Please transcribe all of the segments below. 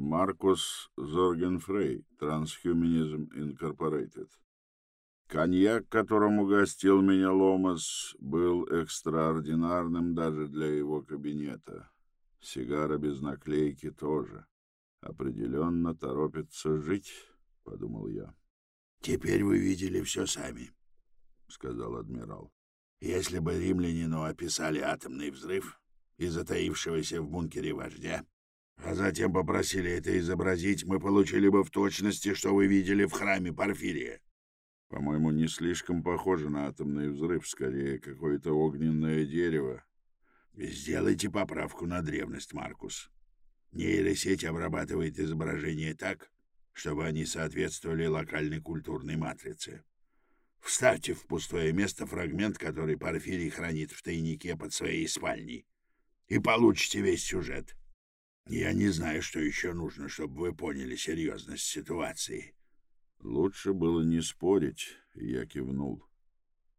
Маркус Зоргенфрей, Transhumanism Incorporated. Коньяк, которым угостил меня Ломас, был экстраординарным даже для его кабинета. Сигара без наклейки тоже. Определенно торопится жить, — подумал я. — Теперь вы видели все сами, — сказал адмирал. — Если бы римлянину описали атомный взрыв и затаившегося в бункере вождя, а затем попросили это изобразить, мы получили бы в точности, что вы видели в храме Порфирия. По-моему, не слишком похоже на атомный взрыв, скорее какое-то огненное дерево. Сделайте поправку на древность, Маркус. Нейросеть обрабатывает изображения так, чтобы они соответствовали локальной культурной матрице. Вставьте в пустое место фрагмент, который Порфирий хранит в тайнике под своей спальней, и получите весь сюжет. Я не знаю, что еще нужно, чтобы вы поняли серьезность ситуации. Лучше было не спорить, я кивнул.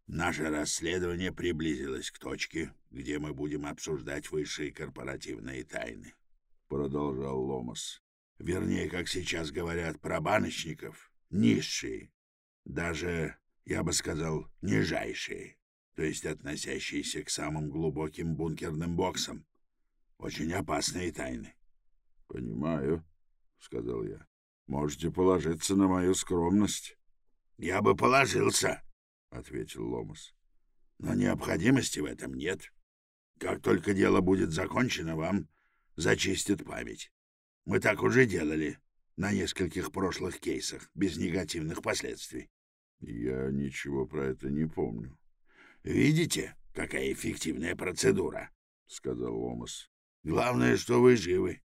Наше расследование приблизилось к точке, где мы будем обсуждать высшие корпоративные тайны, — продолжал Ломас. Вернее, как сейчас говорят про баночников, низшие, даже, я бы сказал, нижайшие, то есть относящиеся к самым глубоким бункерным боксам. Очень опасные тайны. — Понимаю, — сказал я. — Можете положиться на мою скромность. — Я бы положился, — ответил Ломас. — Но необходимости в этом нет. Как только дело будет закончено, вам зачистят память. Мы так уже делали на нескольких прошлых кейсах, без негативных последствий. Я ничего про это не помню. Видите, какая эффективная процедура? — сказал Ломас. — Главное, что вы живы. —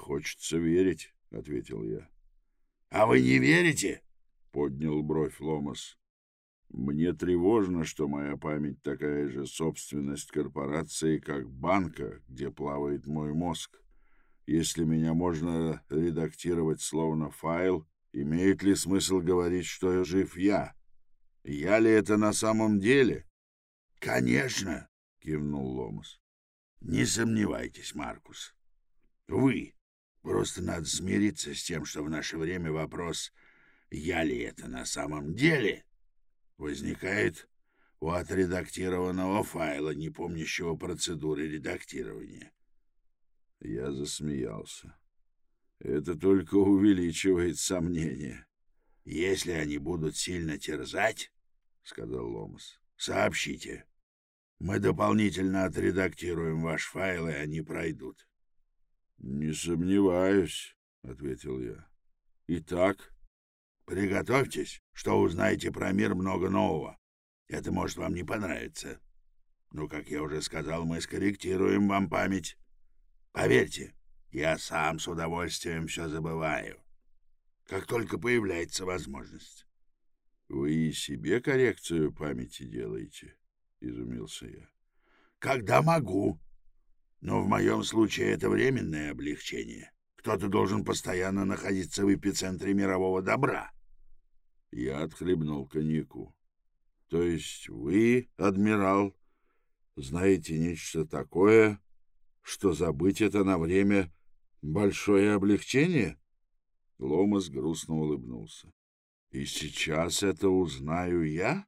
Хочется верить, — ответил я. — А вы не верите? — поднял бровь Ломас. — Мне тревожно, что моя память такая же собственность корпорации, как банка, где плавает мой мозг. Если меня можно редактировать словно файл, имеет ли смысл говорить, что жив я? Я ли это на самом деле? — Конечно, — кивнул Ломас. — Не сомневайтесь, Маркус. Вы. Просто надо смириться с тем, что в наше время вопрос «я ли это на самом деле?» возникает у отредактированного файла, не помнящего процедуры редактирования. Я засмеялся. Это только увеличивает сомнения. Если они будут сильно терзать, — сказал Ломас, — сообщите. Мы дополнительно отредактируем ваш файл, и они пройдут. — Не сомневаюсь, — ответил я. — Итак? — Приготовьтесь, что узнаете про мир много нового. Это может вам не понравиться. Но, как я уже сказал, мы скорректируем вам память. Поверьте, я сам с удовольствием все забываю, как только появляется возможность. — Вы и себе коррекцию памяти делаете? — изумился я. — Когда могу. Но в моем случае это временное облегчение. Кто-то должен постоянно находиться в эпицентре мирового добра. Я отхлебнул коньяку. — То есть вы, адмирал, знаете нечто такое, что забыть это на время — большое облегчение? Ломас грустно улыбнулся. — И сейчас это узнаю я?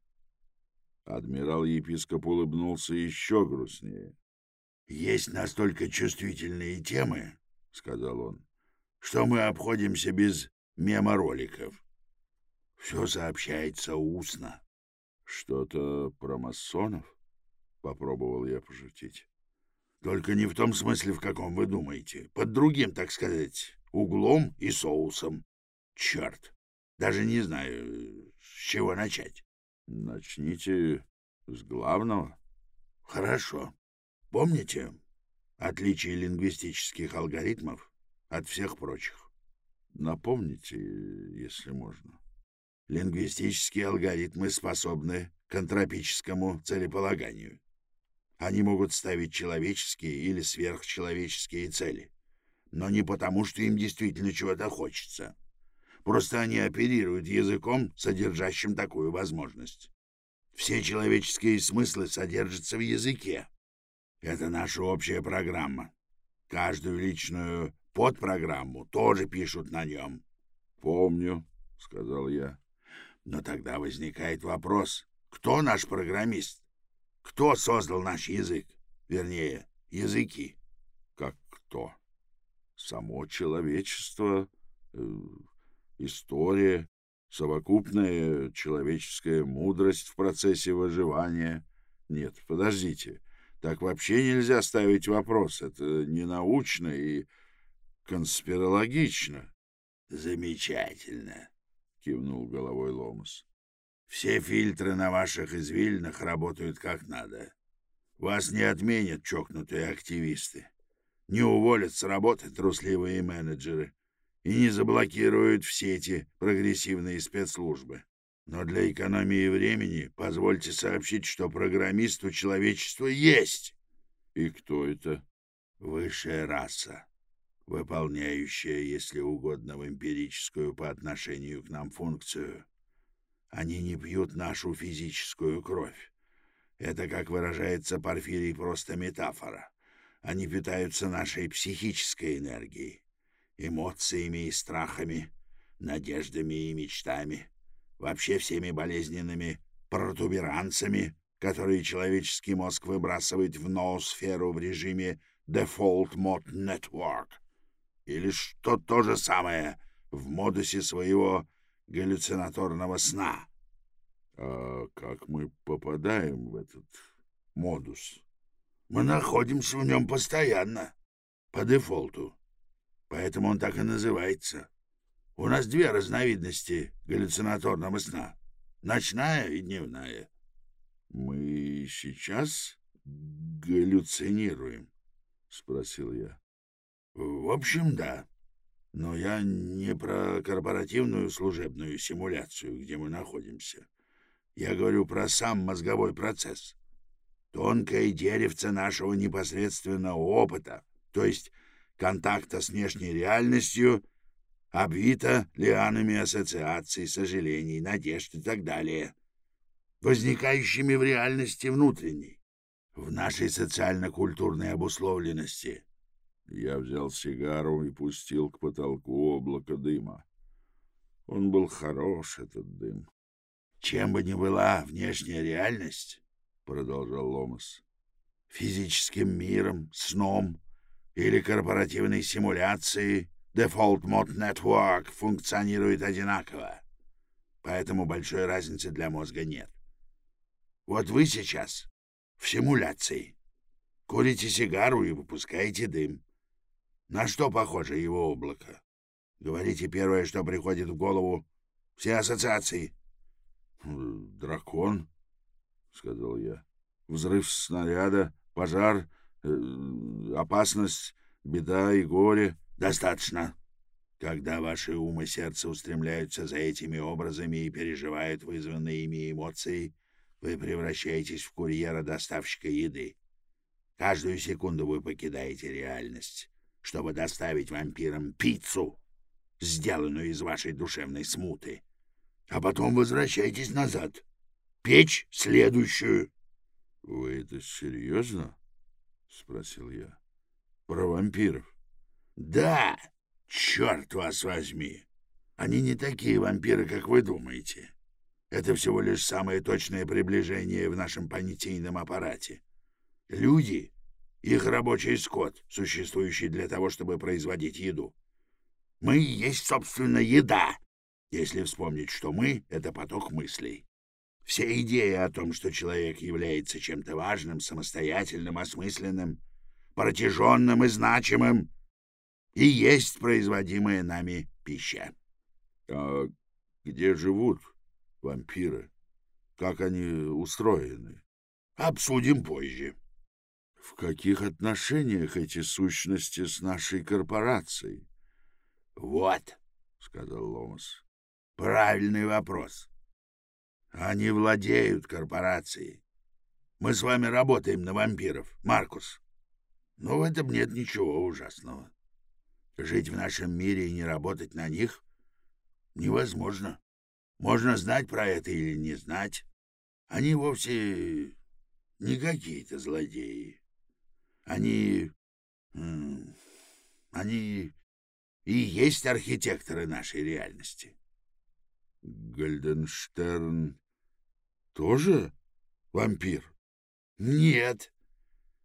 Адмирал-епископ улыбнулся еще грустнее. — Есть настолько чувствительные темы, — сказал он, — что мы обходимся без мемороликов. Все сообщается устно. — Что-то про масонов? — попробовал я пошутить. Только не в том смысле, в каком вы думаете. Под другим, так сказать, углом и соусом. Черт! Даже не знаю, с чего начать. Начните с главного. Хорошо. Помните отличие лингвистических алгоритмов от всех прочих? Напомните, если можно. Лингвистические алгоритмы способны к антропическому целеполаганию. Они могут ставить человеческие или сверхчеловеческие цели. Но не потому, что им действительно чего-то хочется. Просто они оперируют языком, содержащим такую возможность. Все человеческие смыслы содержатся в языке. Это наша общая программа. Каждую личную под программу тоже пишут на нем. — Помню, — сказал я. — Но тогда возникает вопрос, кто наш программист? Кто создал наш язык? Вернее, языки. — Как кто? Само человечество, э, история, совокупная человеческая мудрость в процессе выживания. Нет, подождите. Так вообще нельзя ставить вопрос. Это ненаучно и конспирологично. — Замечательно, — кивнул головой Ломас. — Все фильтры на ваших извилинах работают как надо. Вас не отменят чокнутые активисты, не уволят с работы трусливые менеджеры и не заблокируют все эти прогрессивные спецслужбы. Но для экономии времени позвольте сообщить, что программист у человечества есть. И кто это? Высшая раса, выполняющая, если угодно, в эмпирическую по отношению к нам функцию. Они не пьют нашу физическую кровь. Это, как выражается Порфирий, просто метафора. Они питаются нашей психической энергией, эмоциями и страхами, надеждами и мечтами вообще всеми болезненными протуберанцами, которые человеческий мозг выбрасывает в ноосферу в режиме Default Mode Network. Или что то же самое в модусе своего галлюцинаторного сна. А как мы попадаем в этот модус? Мы находимся в нем постоянно, по дефолту. Поэтому он так и называется. У нас две разновидности галлюцинаторного сна — ночная и дневная. — Мы сейчас галлюцинируем? — спросил я. — В общем, да. Но я не про корпоративную служебную симуляцию, где мы находимся. Я говорю про сам мозговой процесс. Тонкое деревце нашего непосредственного опыта, то есть контакта с внешней реальностью — обвита лианами ассоциаций, сожалений, надежд и так далее, возникающими в реальности внутренней, в нашей социально-культурной обусловленности. Я взял сигару и пустил к потолку облако дыма. Он был хорош, этот дым. «Чем бы ни была внешняя реальность, — продолжал Ломас, — физическим миром, сном или корпоративной симуляцией — Default Mode Network функционирует одинаково, поэтому большой разницы для мозга нет. Вот вы сейчас в симуляции. Курите сигару и выпускаете дым. На что похоже его облако? Говорите первое, что приходит в голову. Все ассоциации. «Дракон», — сказал я. «Взрыв снаряда, пожар, э, опасность, беда и горе». Достаточно. Когда ваши ум и сердце устремляются за этими образами и переживают вызванные ими эмоции, вы превращаетесь в курьера-доставщика еды. Каждую секунду вы покидаете реальность, чтобы доставить вампирам пиццу, сделанную из вашей душевной смуты. А потом возвращайтесь назад. Печь следующую. — Вы это серьезно? — спросил я. — Про вампиров. Да, черт вас возьми. Они не такие вампиры, как вы думаете. Это всего лишь самое точное приближение в нашем понятийном аппарате. Люди — их рабочий скот, существующий для того, чтобы производить еду. Мы и есть, собственно, еда, если вспомнить, что мы — это поток мыслей. Все идеи о том, что человек является чем-то важным, самостоятельным, осмысленным, протяженным и значимым — и есть производимая нами пища. — А где живут вампиры? Как они устроены? — Обсудим позже. — В каких отношениях эти сущности с нашей корпорацией? — Вот, — сказал Ломас, — правильный вопрос. Они владеют корпорацией. Мы с вами работаем на вампиров, Маркус. Но в этом нет ничего ужасного. Жить в нашем мире и не работать на них невозможно. Можно знать про это или не знать. Они вовсе не какие-то злодеи. Они... они и есть архитекторы нашей реальности. Гальденштерн тоже вампир? Нет.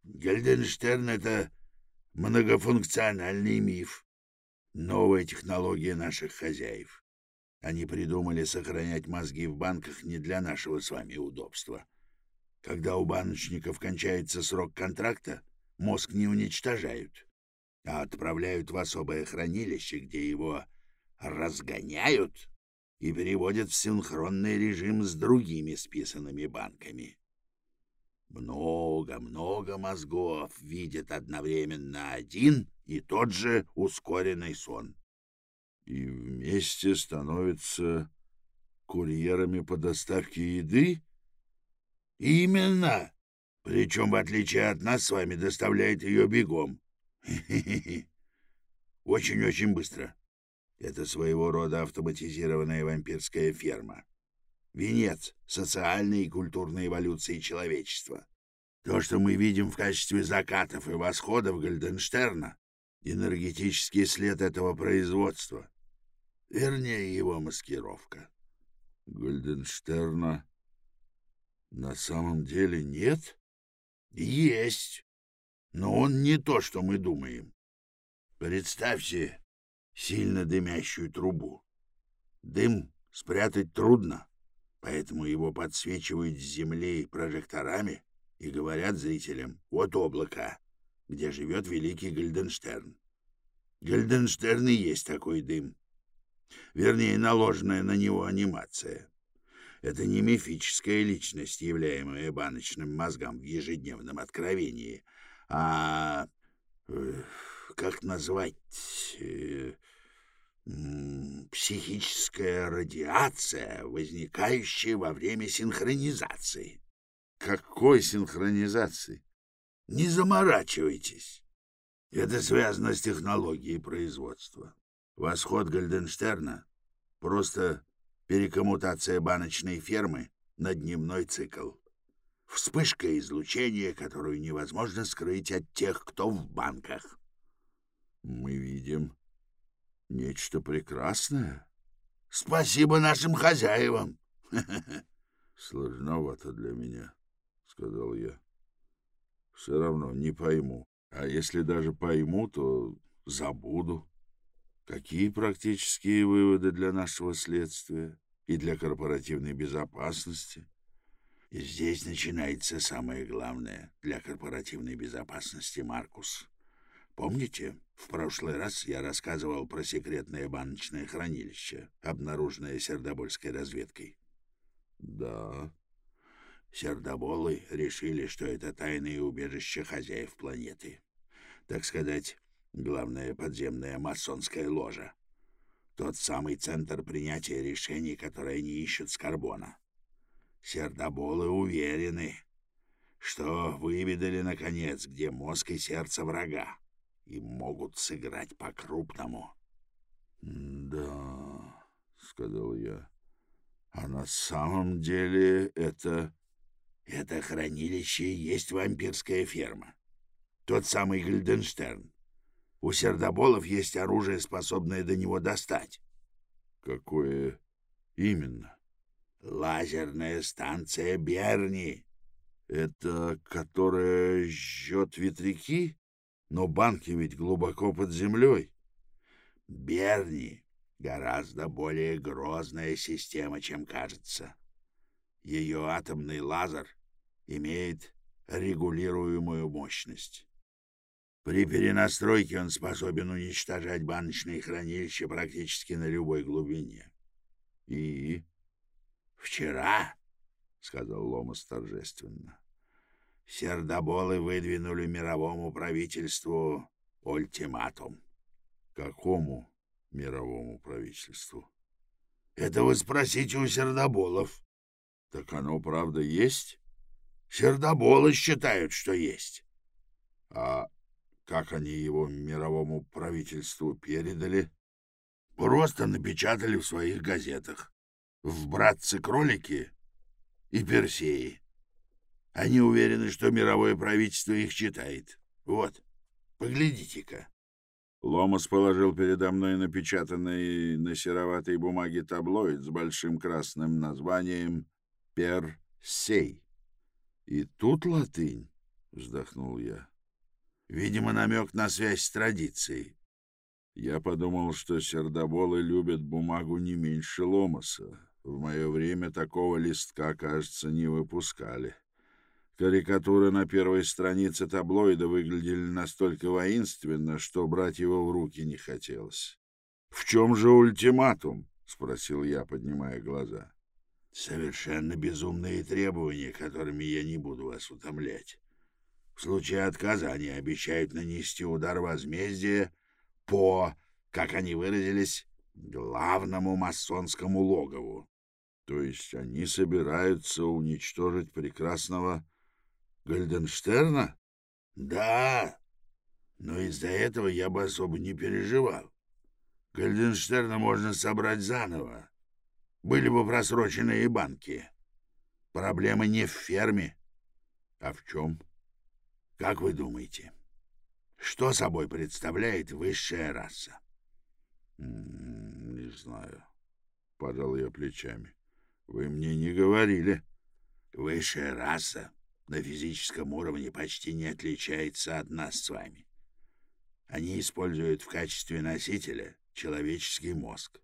Гальденштерн — это многофункциональный миф. Новая технология наших хозяев. Они придумали сохранять мозги в банках не для нашего с вами удобства. Когда у баночников кончается срок контракта, мозг не уничтожают, а отправляют в особое хранилище, где его разгоняют и переводят в синхронный режим с другими списанными банками. Много-много мозгов видят одновременно один и тот же ускоренный сон. И вместе становятся курьерами по доставке еды? Именно. Причем, в отличие от нас, с вами доставляет ее бегом. Очень-очень быстро. Это своего рода автоматизированная вампирская ферма. Венец социальной и культурной эволюции человечества. То, что мы видим в качестве закатов и восходов Гальденштерна, энергетический след этого производства. Вернее, его маскировка. Гальденштерна на самом деле нет? Есть. Но он не то, что мы думаем. Представьте сильно дымящую трубу. Дым спрятать трудно, поэтому его подсвечивают с земли прожекторами и говорят зрителям «Вот облако, где живет великий Гальденштерн». Гальденштерн и есть такой дым. Вернее, наложенная на него анимация. Это не мифическая личность, являемая баночным мозгом в ежедневном откровении, а... Э, как назвать... Психическая радиация, возникающая во время синхронизации. Какой синхронизации? Не заморачивайтесь. Это связано с технологией производства. Восход Гальденштерна — просто перекоммутация баночной фермы на дневной цикл. Вспышка излучения, которую невозможно скрыть от тех, кто в банках. Мы видим нечто прекрасное. Спасибо нашим хозяевам. Сложновато для меня, сказал я. Все равно не пойму. А если даже пойму, то забуду. Какие практические выводы для нашего следствия и для корпоративной безопасности? И здесь начинается самое главное для корпоративной безопасности, Маркус. Помните, в прошлый раз я рассказывал про секретное баночное хранилище, обнаруженное сердобольской разведкой? Да. Сердоболы решили, что это тайное убежище хозяев планеты. Так сказать, главная подземная масонская ложа. Тот самый центр принятия решений, которые они ищут с карбона. Сердоболы уверены, что выведали, наконец, где мозг и сердце врага, и могут сыграть по-крупному. — Да, — сказал я, — а на самом деле это... Это хранилище есть вампирская ферма. Тот самый Гильденштерн. У сердоболов есть оружие, способное до него достать. Какое именно? Лазерная станция Берни. Это которая жжет ветряки? Но банки ведь глубоко под землей. Берни гораздо более грозная система, чем кажется. Ее атомный лазер имеет регулируемую мощность. При перенастройке он способен уничтожать баночные хранилища практически на любой глубине. — И? — Вчера, — сказал Ломас торжественно, — сердоболы выдвинули мировому правительству ультиматум. — Какому мировому правительству? — Это вы спросите у сердоболов. — Так оно, правда, есть? — Сердоболы считают, что есть. — А как они его мировому правительству передали? Просто напечатали в своих газетах. В «Братцы-кролики» и «Персеи». Они уверены, что мировое правительство их читает. Вот, поглядите-ка. Ломас положил передо мной напечатанный на сероватой бумаге таблоид с большим красным названием «Персей». «И тут латынь», — вздохнул я. «Видимо, намек на связь с традицией». Я подумал, что сердоболы любят бумагу не меньше Ломаса. В мое время такого листка, кажется, не выпускали. Карикатуры на первой странице таблоида выглядели настолько воинственно, что брать его в руки не хотелось. — В чем же ультиматум? — спросил я, поднимая глаза. — Совершенно безумные требования, которыми я не буду вас утомлять. В случае отказа они обещают нанести удар возмездия по, как они выразились, главному масонскому логову. То есть они собираются уничтожить прекрасного Гальденштерна? Да, но из-за этого я бы особо не переживал. Гальденштерна можно собрать заново. Были бы просроченные банки. Проблема не в ферме. А в чем? Как вы думаете, что собой представляет высшая раса? Не знаю. Пожал я плечами. Вы мне не говорили. Высшая раса на физическом уровне почти не отличается от нас с вами. Они используют в качестве носителя человеческий мозг.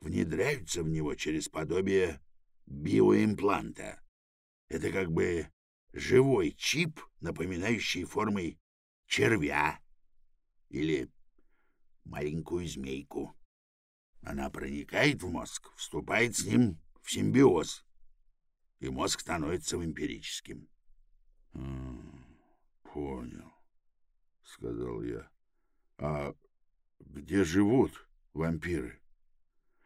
Внедряются в него через подобие биоимпланта. Это как бы живой чип, напоминающий формой червя или маленькую змейку. Она проникает в мозг, вступает с ним в симбиоз, и мозг становится вампирическим. «Понял», — сказал я. «А где живут вампиры?»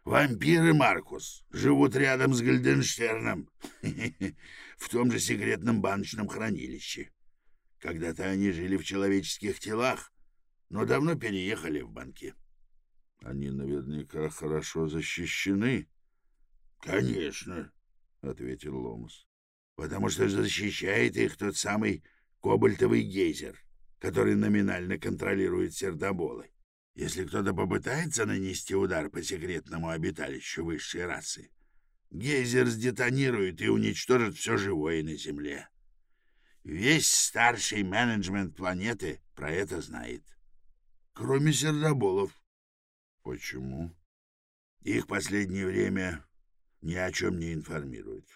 «Вампиры, Маркус, живут рядом с Гальденштерном, в том же секретном баночном хранилище. Когда-то они жили в человеческих телах, но давно переехали в банки». «Они наверняка хорошо защищены». «Конечно», — ответил Ломас потому что защищает их тот самый кобальтовый гейзер, который номинально контролирует сердоболы. Если кто-то попытается нанести удар по секретному обиталищу высшей расы, гейзер сдетонирует и уничтожит все живое на Земле. Весь старший менеджмент планеты про это знает. Кроме сердоболов. Почему? Их последнее время ни о чем не информируют.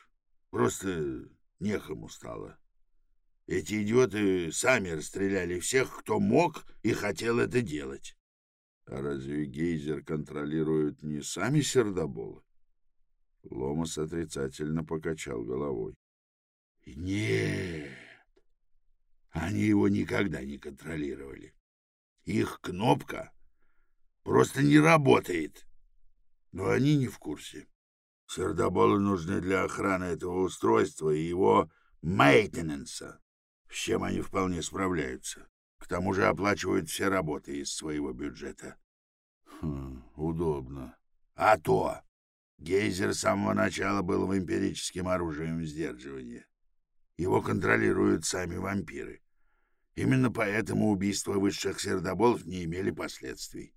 Просто нехому стало. Эти идиоты сами расстреляли всех, кто мог и хотел это делать. А разве гейзер контролируют не сами сердоболы? Ломас отрицательно покачал головой. Нет, они его никогда не контролировали. Их кнопка просто не работает. Но они не в курсе. Сердоболы нужны для охраны этого устройства и его мейтененса, с чем они вполне справляются. К тому же оплачивают все работы из своего бюджета. Хм, удобно. А то! Гейзер с самого начала был вампирическим оружием сдерживания. Его контролируют сами вампиры. Именно поэтому убийства высших сердоболов не имели последствий.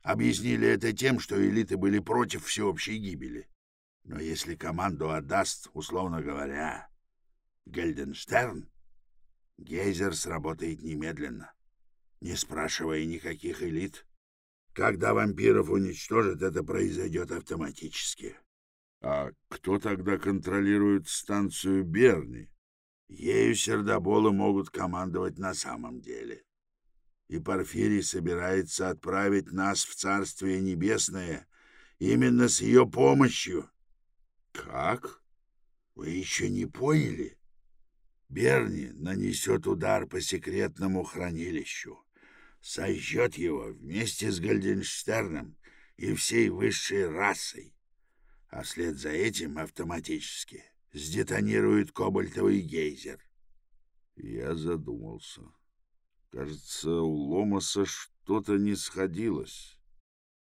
Объяснили это тем, что элиты были против всеобщей гибели. Но если команду отдаст, условно говоря, Гельденштерн, гейзер сработает немедленно, не спрашивая никаких элит. Когда вампиров уничтожат, это произойдет автоматически. А кто тогда контролирует станцию Берни? Ею сердоболы могут командовать на самом деле. И Порфирий собирается отправить нас в Царствие Небесное именно с ее помощью. Как? Вы еще не поняли? Берни нанесет удар по секретному хранилищу, сожжет его вместе с Гальденштерном и всей высшей расой, а вслед за этим автоматически сдетонирует кобальтовый гейзер. Я задумался. Кажется, у Ломаса что-то не сходилось.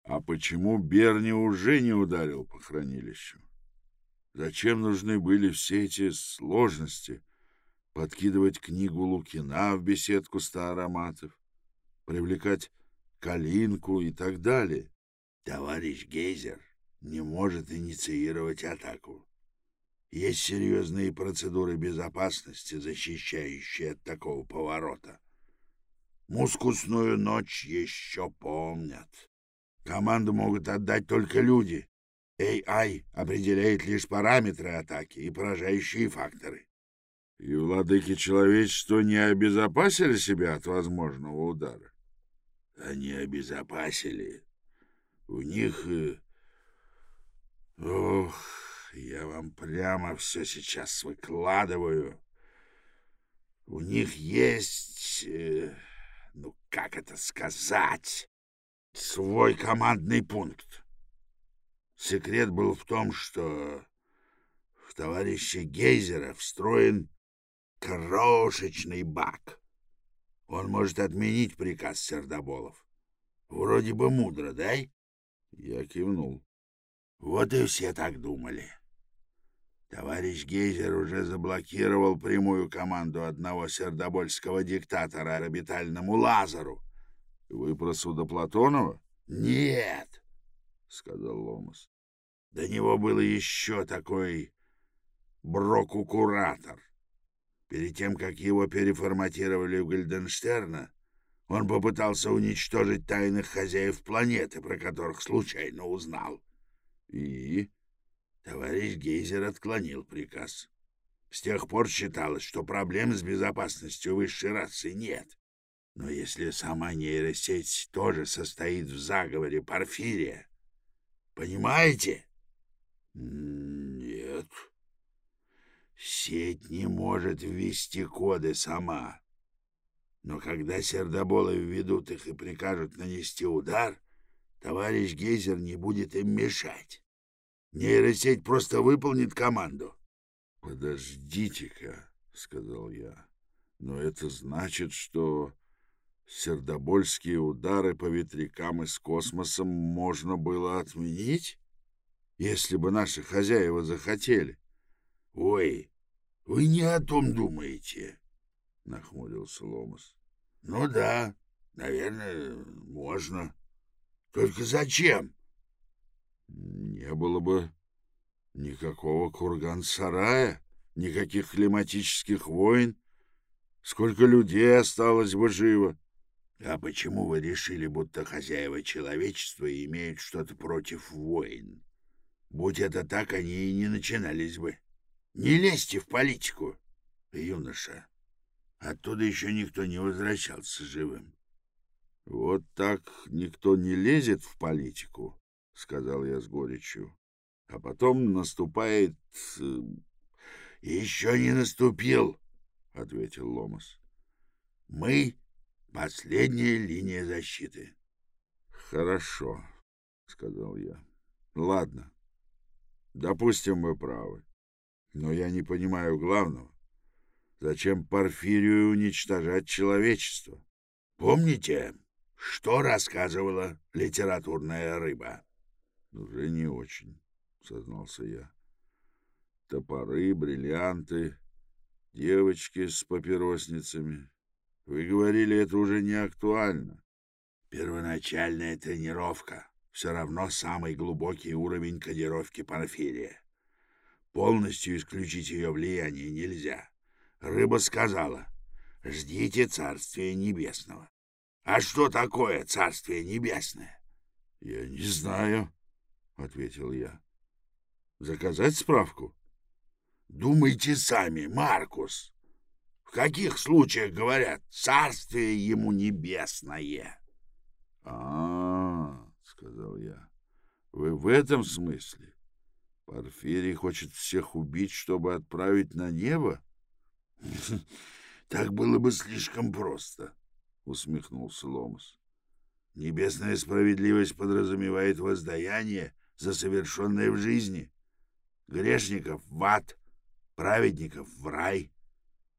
А почему Берни уже не ударил по хранилищу? Зачем нужны были все эти сложности? Подкидывать книгу Лукина в беседку ста ароматов, привлекать Калинку и так далее. Товарищ Гейзер не может инициировать атаку. Есть серьезные процедуры безопасности, защищающие от такого поворота. Мускусную ночь еще помнят. Команду могут отдать только люди. AI определяет лишь параметры атаки и поражающие факторы. И владыки человечества не обезопасили себя от возможного удара? Они обезопасили. У них... Э, ох, я вам прямо все сейчас выкладываю. У них есть... Э, ну, как это сказать? Свой командный пункт. Секрет был в том, что в товарища Гейзера встроен крошечный бак. Он может отменить приказ Сердоболов. Вроде бы мудро, да? Я кивнул. Вот и все так думали. Товарищ Гейзер уже заблокировал прямую команду одного сердобольского диктатора орбитальному Лазару. — Вы про Судоплатонова? — Нет, — сказал Ломас. — До него был еще такой Брокукуратор. Перед тем, как его переформатировали в Гальденштерна, он попытался уничтожить тайных хозяев планеты, про которых случайно узнал. И товарищ Гейзер отклонил приказ. С тех пор считалось, что проблем с безопасностью высшей расы нет. Но если сама нейросеть тоже состоит в заговоре Порфирия, понимаете? Нет. Сеть не может ввести коды сама. Но когда сердоболы введут их и прикажут нанести удар, товарищ Гейзер не будет им мешать. Нейросеть просто выполнит команду. — Подождите-ка, — сказал я, — но это значит, что сердобольские удары по ветрякам из космоса можно было отменить, если бы наши хозяева захотели. — Ой, вы не о том думаете, — нахмурился Ломас. — Ну да, наверное, можно. Только зачем? Не было бы никакого курган-сарая, никаких климатических войн. Сколько людей осталось бы живо? А почему вы решили, будто хозяева человечества имеют что-то против войн? Будь это так, они и не начинались бы. Не лезьте в политику, юноша. Оттуда еще никто не возвращался живым. — Вот так никто не лезет в политику, — сказал я с горечью. А потом наступает... Э, — Еще не наступил, — ответил Ломас. — Мы — последняя линия защиты. — Хорошо, — сказал я. — Ладно. Допустим, вы правы. Но я не понимаю главного. Зачем Порфирию уничтожать человечество? Помните, что рассказывала литературная рыба? Уже не очень, сознался я. Топоры, бриллианты, девочки с папиросницами. Вы говорили, это уже не актуально. Первоначальная тренировка все равно самый глубокий уровень кодировки Порфирия. Полностью исключить ее влияние нельзя. Рыба сказала, ждите Царствия Небесного. А что такое Царствие Небесное? — Я не знаю, — ответил я. — Заказать справку? — Думайте сами, Маркус. В каких случаях говорят «Царствие ему небесное»? А — -а, — сказал я, — вы в этом смысле? Порфирий хочет всех убить, чтобы отправить на небо? — Так было бы слишком просто, — усмехнулся Ломас. — Небесная справедливость подразумевает воздаяние за совершенное в жизни. Грешников в ад, праведников в рай.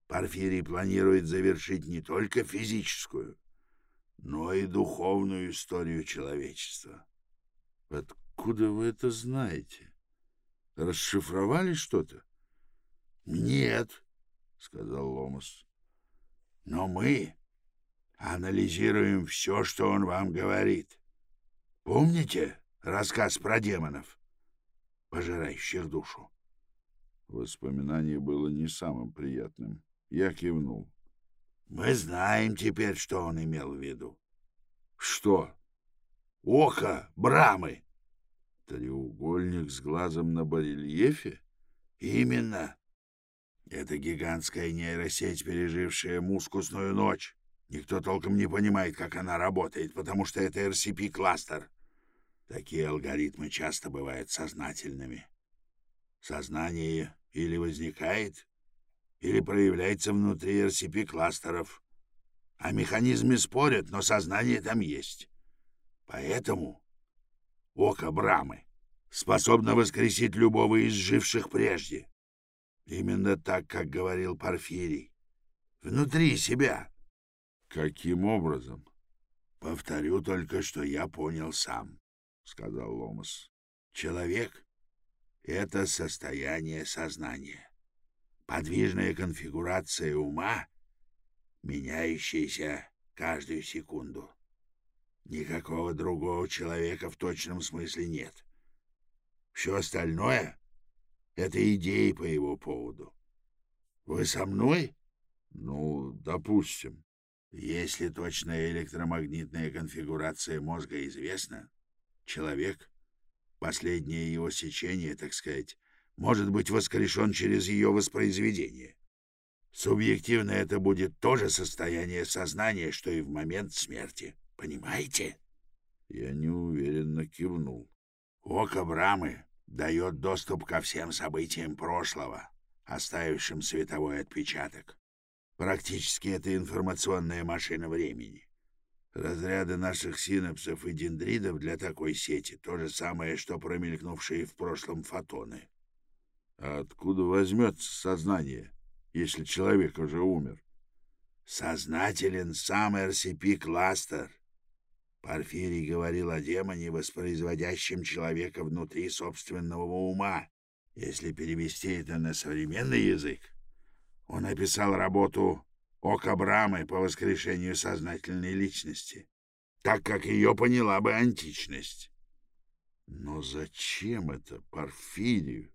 Порфирий планирует завершить не только физическую, но и духовную историю человечества. — Откуда вы это знаете? Расшифровали что-то? — Нет, — сказал Ломас. — Но мы анализируем все, что он вам говорит. Помните рассказ про демонов, пожирающих душу? Воспоминание было не самым приятным. Я кивнул. Мы знаем теперь, что он имел в виду. Что? Око Брамы. Треугольник с глазом на барельефе? Именно. Это гигантская нейросеть, пережившая мускусную ночь. Никто толком не понимает, как она работает, потому что это RCP-кластер. Такие алгоритмы часто бывают сознательными. Сознание или возникает, или проявляется внутри RCP-кластеров. О механизме спорят, но сознание там есть. Поэтому око Брамы способно воскресить любого из живших прежде. Именно так, как говорил Порфирий. Внутри себя. Каким образом? Повторю только, что я понял сам, — сказал Ломас. Человек — это состояние сознания. Подвижная конфигурация ума, меняющаяся каждую секунду. Никакого другого человека в точном смысле нет. Все остальное — это идеи по его поводу. Вы со мной? Ну, допустим. Если точная электромагнитная конфигурация мозга известна, человек, последнее его сечение, так сказать, может быть воскрешен через ее воспроизведение. Субъективно это будет то же состояние сознания, что и в момент смерти. Понимаете? Я неуверенно кивнул. Око Брамы дает доступ ко всем событиям прошлого, оставившим световой отпечаток. Практически это информационная машина времени. Разряды наших синапсов и дендридов для такой сети — то же самое, что промелькнувшие в прошлом фотоны. А откуда возьмется сознание, если человек уже умер? Сознателен сам RCP-кластер. Порфирий говорил о демоне, воспроизводящем человека внутри собственного ума. Если перевести это на современный язык, он описал работу Ока Брамы по воскрешению сознательной личности, так как ее поняла бы античность. Но зачем это Порфирию?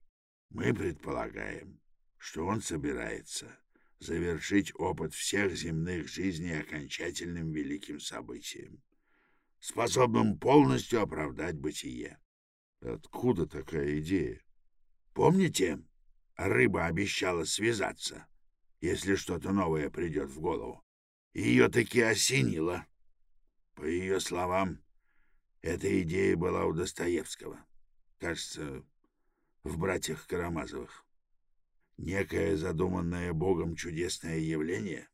Мы предполагаем, что он собирается завершить опыт всех земных жизней окончательным великим событием, способным полностью оправдать бытие. Откуда такая идея? Помните, рыба обещала связаться, если что-то новое придет в голову. Ее таки осенило. По ее словам, эта идея была у Достоевского. Кажется, в «Братьях Карамазовых». Некое задуманное Богом чудесное явление,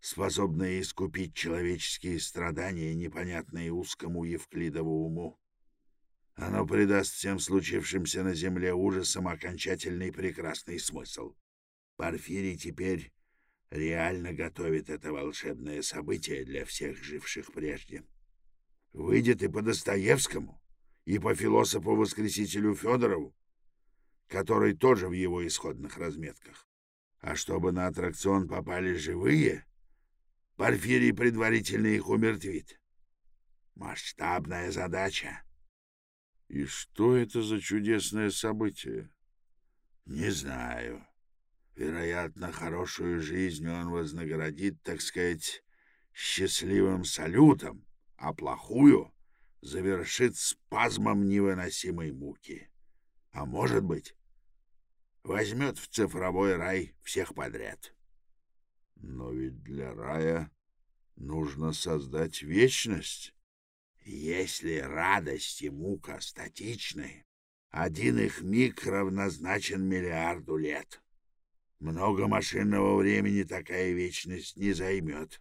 способное искупить человеческие страдания, непонятные узкому Евклидову уму. Оно придаст всем случившимся на земле ужасам окончательный прекрасный смысл. Порфирий теперь реально готовит это волшебное событие для всех живших прежде. Выйдет и по Достоевскому, и по философу-воскресителю Федорову, который тоже в его исходных разметках. А чтобы на аттракцион попали живые, Порфирий предварительно их умертвит. Масштабная задача. И что это за чудесное событие? Не знаю. Вероятно, хорошую жизнь он вознаградит, так сказать, счастливым салютом, а плохую завершит спазмом невыносимой муки. А может быть, возьмет в цифровой рай всех подряд. Но ведь для рая нужно создать вечность. Если радость и мука статичны, один их миг равнозначен миллиарду лет. Много машинного времени такая вечность не займет.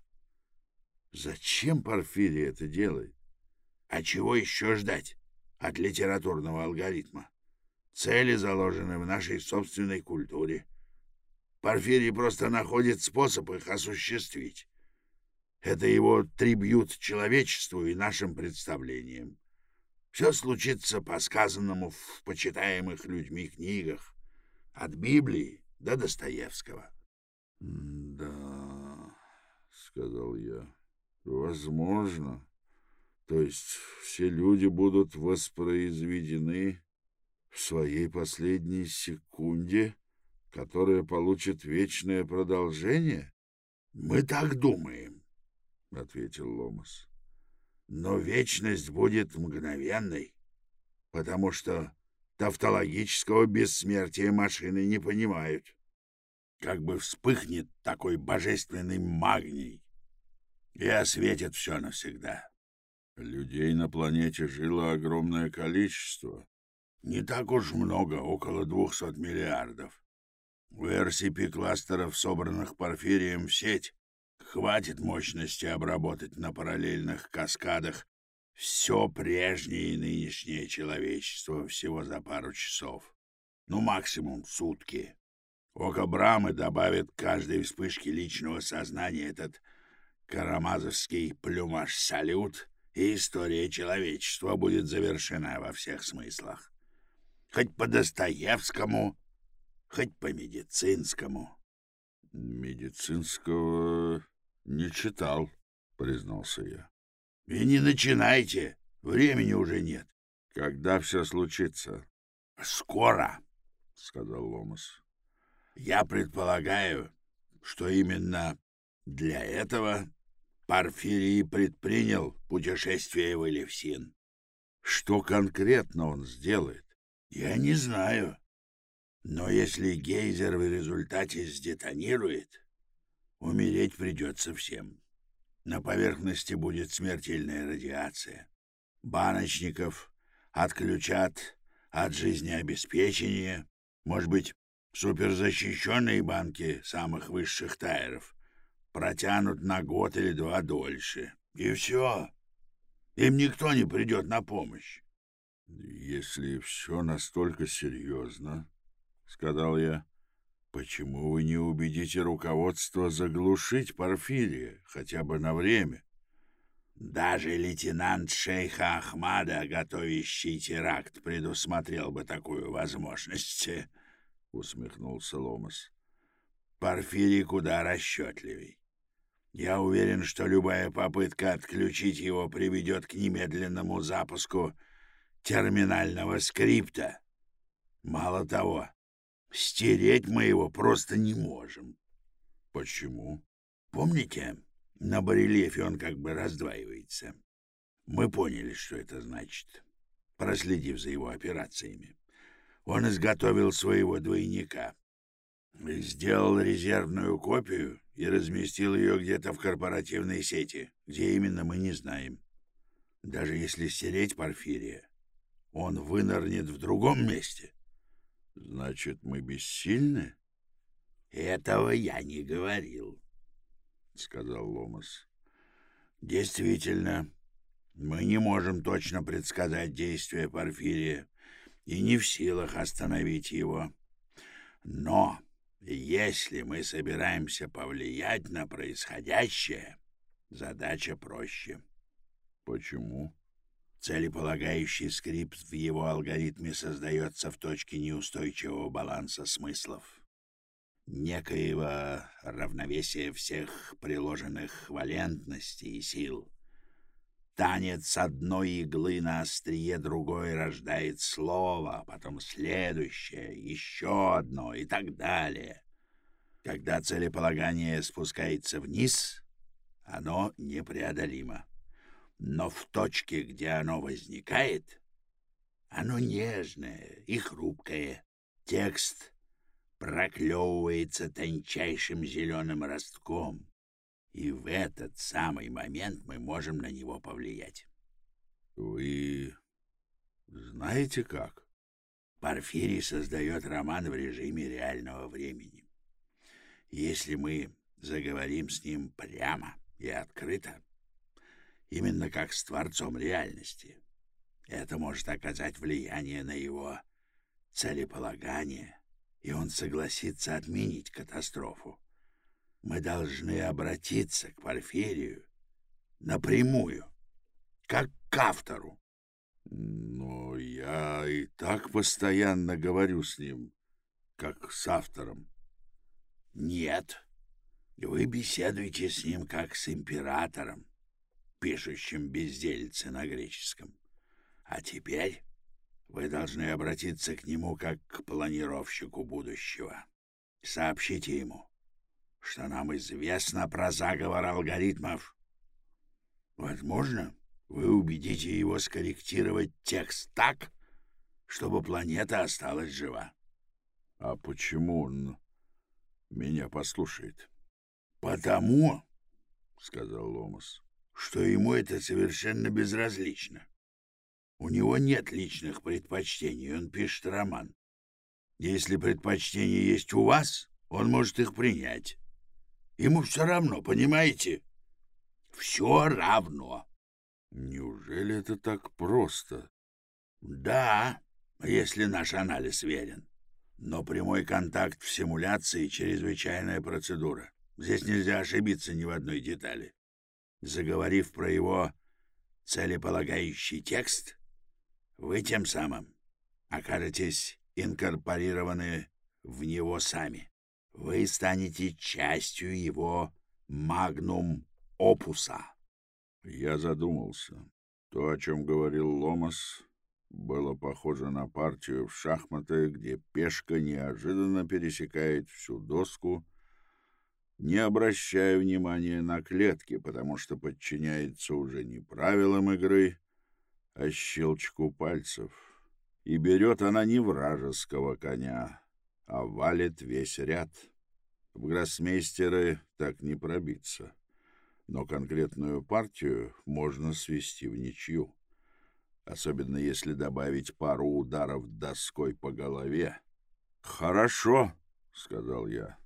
Зачем Порфирий это делает? А чего еще ждать от литературного алгоритма? Цели заложены в нашей собственной культуре. Порфирий просто находит способ их осуществить. Это его трибют человечеству и нашим представлениям. Все случится по сказанному в почитаемых людьми книгах, от Библии до Достоевского. — Да, — сказал я, Возможно. То есть все люди будут воспроизведены в своей последней секунде, которая получит вечное продолжение? — Мы так думаем, — ответил Ломас. — Но вечность будет мгновенной, потому что тавтологического бессмертия машины не понимают. Как бы вспыхнет такой божественный магний и осветит все навсегда. Людей на планете жило огромное количество. Не так уж много, около двухсот миллиардов. У RCP-кластеров, собранных Порфирием в сеть, хватит мощности обработать на параллельных каскадах все прежнее и нынешнее человечество всего за пару часов. Ну, максимум сутки. Око Брамы добавит к каждой вспышке личного сознания этот карамазовский плюмаж-салют, и история человечества будет завершена во всех смыслах. Хоть по Достоевскому, хоть по медицинскому. — Медицинского не читал, — признался я. — И не начинайте, времени уже нет. — Когда все случится? — Скоро, — сказал Ломас. — Я предполагаю, что именно для этого Порфирий предпринял путешествие в Элевсин. Что конкретно он сделает? Я не знаю. Но если гейзер в результате сдетонирует, умереть придется всем. На поверхности будет смертельная радиация. Баночников отключат от жизнеобеспечения. Может быть, суперзащищенные банки самых высших тайров протянут на год или два дольше. И все. Им никто не придет на помощь. Если все настолько серьезно, — сказал я. — Почему вы не убедите руководство заглушить Порфирия хотя бы на время? — Даже лейтенант шейха Ахмада, готовящий теракт, предусмотрел бы такую возможность, — усмехнулся Ломас. — Порфирий куда расчетливей. Я уверен, что любая попытка отключить его приведет к немедленному запуску терминального скрипта. Мало того, Стереть мы его просто не можем. Почему? Помните, на барельефе он как бы раздваивается. Мы поняли, что это значит, проследив за его операциями. Он изготовил своего двойника, сделал резервную копию и разместил ее где-то в корпоративной сети, где именно мы не знаем. Даже если стереть Порфирия, он вынырнет в другом месте — Значит, мы бессильны? Этого я не говорил, сказал Ломас. Действительно, мы не можем точно предсказать действия Порфирия и не в силах остановить его. Но если мы собираемся повлиять на происходящее, задача проще. Почему? Целеполагающий скрипт в его алгоритме создается в точке неустойчивого баланса смыслов, некоего равновесия всех приложенных валентностей и сил. Танец одной иглы на острие другой рождает слово, потом следующее, еще одно и так далее. Когда целеполагание спускается вниз, оно непреодолимо но в точке, где оно возникает, оно нежное и хрупкое. Текст проклевывается тончайшим зеленым ростком, и в этот самый момент мы можем на него повлиять. — Вы знаете как? Порфирий создает роман в режиме реального времени. Если мы заговорим с ним прямо и открыто, именно как с Творцом реальности. Это может оказать влияние на его целеполагание, и он согласится отменить катастрофу. Мы должны обратиться к Порфирию напрямую, как к автору. Но я и так постоянно говорю с ним, как с автором. Нет, вы беседуете с ним как с императором пишущем бездельце на греческом. А теперь вы должны обратиться к нему как к планировщику будущего. Сообщите ему, что нам известно про заговор алгоритмов. Возможно, вы убедите его скорректировать текст так, чтобы планета осталась жива. — А почему он меня послушает? — Потому, — сказал Ломас, — что ему это совершенно безразлично. У него нет личных предпочтений, он пишет роман. Если предпочтения есть у вас, он может их принять. Ему все равно, понимаете? Все равно. Неужели это так просто? Да, если наш анализ верен. Но прямой контакт в симуляции — чрезвычайная процедура. Здесь нельзя ошибиться ни в одной детали. Заговорив про его целеполагающий текст, вы тем самым окажетесь инкорпорированы в него сами. Вы станете частью его магнум-опуса. Я задумался. То, о чем говорил Ломас, было похоже на партию в шахматы, где пешка неожиданно пересекает всю доску, не обращая внимания на клетки, потому что подчиняется уже не правилам игры, а щелчку пальцев. И берет она не вражеского коня, а валит весь ряд. В гроссмейстеры так не пробиться. Но конкретную партию можно свести в ничью. Особенно если добавить пару ударов доской по голове. «Хорошо», — сказал я.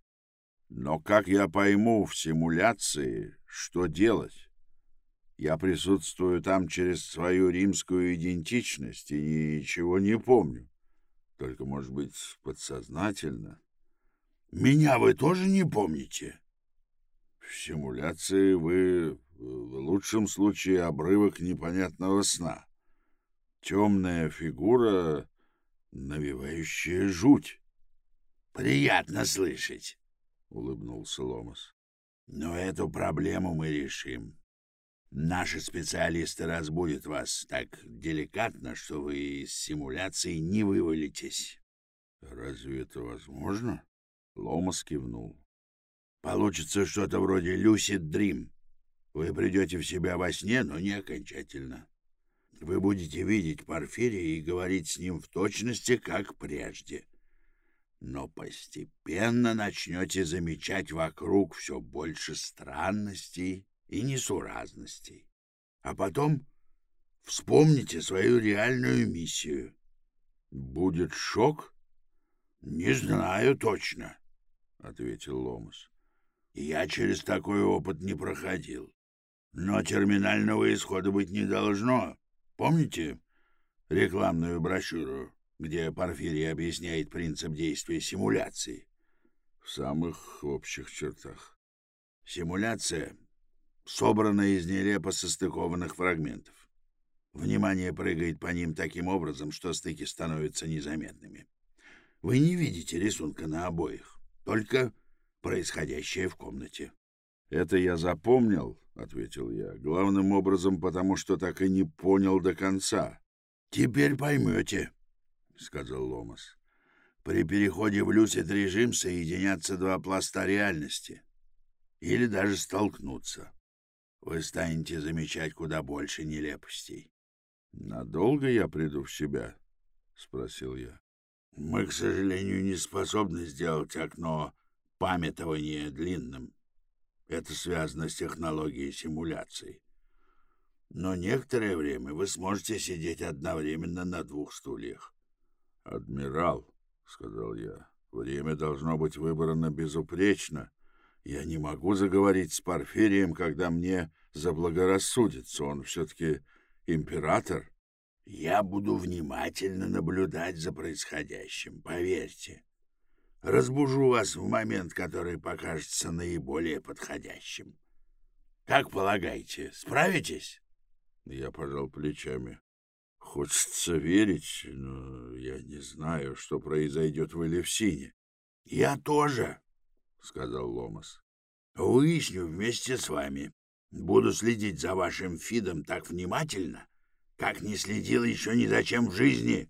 «Но как я пойму в симуляции, что делать?» Я присутствую там через свою римскую идентичность и ничего не помню. Только, может быть, подсознательно. Меня вы тоже не помните? В симуляции вы в лучшем случае обрывок непонятного сна. Темная фигура, навевающая жуть. Приятно слышать, — улыбнулся Ломас. Но эту проблему мы решим. Наши специалисты разбудят вас так деликатно, что вы из симуляции не вывалитесь. — Разве это возможно? — Ломас кивнул. — Получится что-то вроде «Lucid Dream». Вы придете в себя во сне, но не окончательно. Вы будете видеть Порфирия и говорить с ним в точности, как прежде. Но постепенно начнете замечать вокруг все больше странностей и несуразностей. А потом вспомните свою реальную миссию. Будет шок? Не знаю точно, ответил Ломас. Я через такой опыт не проходил. Но терминального исхода быть не должно. Помните рекламную брошюру, где Порфирий объясняет принцип действия симуляции? В самых общих чертах. Симуляция собрана из нелепо состыкованных фрагментов. Внимание прыгает по ним таким образом, что стыки становятся незаметными. Вы не видите рисунка на обоих, только происходящее в комнате. — Это я запомнил, — ответил я, — главным образом потому, что так и не понял до конца. — Теперь поймете, — сказал Ломас. При переходе в люсид режим соединятся два пласта реальности. Или даже столкнуться вы станете замечать куда больше нелепостей. — Надолго я приду в себя? — спросил я. — Мы, к сожалению, не способны сделать окно памятования длинным. Это связано с технологией симуляции. Но некоторое время вы сможете сидеть одновременно на двух стульях. — Адмирал, — сказал я, — время должно быть выбрано безупречно. Я не могу заговорить с Порфирием, когда мне заблагорассудится. Он все-таки император. Я буду внимательно наблюдать за происходящим, поверьте. Разбужу вас в момент, который покажется наиболее подходящим. Как полагаете, справитесь? Я пожал плечами. Хочется верить, но я не знаю, что произойдет в Элевсине. — Я тоже, — сказал Ломас. — Выясню вместе с вами. Буду следить за вашим фидом так внимательно, как не следил еще ни за чем в жизни.